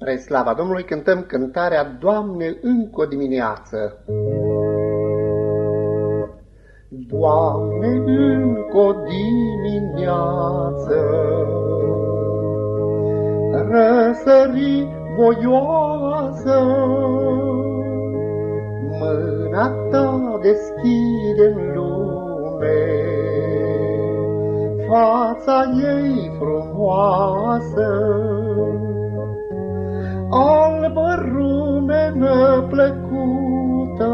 Spre slava Domnului cântăm cântarea Doamne încă o dimineață. Doamne încă o dimineață, Răsări voioasă, Mâna ta deschide în lume, Fața ei frumoasă, rumenă plăcută,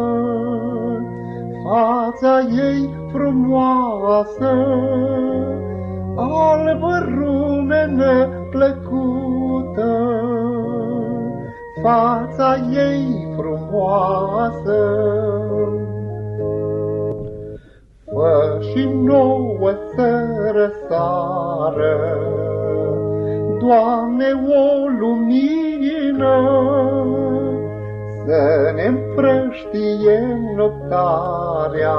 fața ei frumoasă, albă rumenă plăcută, fața ei frumoasă. Fă și nouă să răsară, Doamne, o lumină, Să ne împrăștie noptarea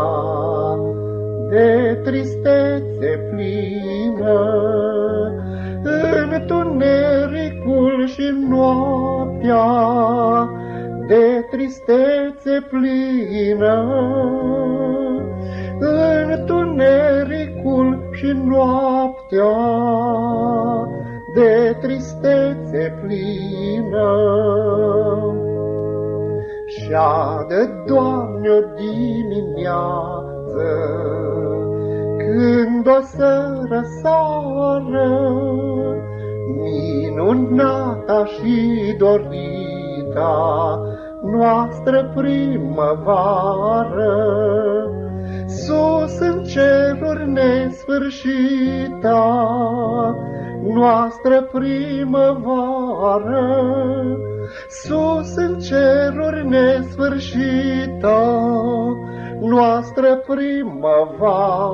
De tristețe plină, Întunericul și noaptea De tristețe plină, Întunericul și noaptea de tristețe plină. Și-adă, Doamne, o dimineață, când o să răsară, minunata și dorita noastră primăvară, sus în ceruri nesfârșita, noastră primăvară, sus în ceruri nesfârșită, noastră primăvară.